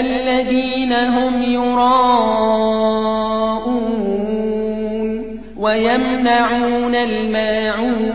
الذين هم يراءون ويمنعون الماعون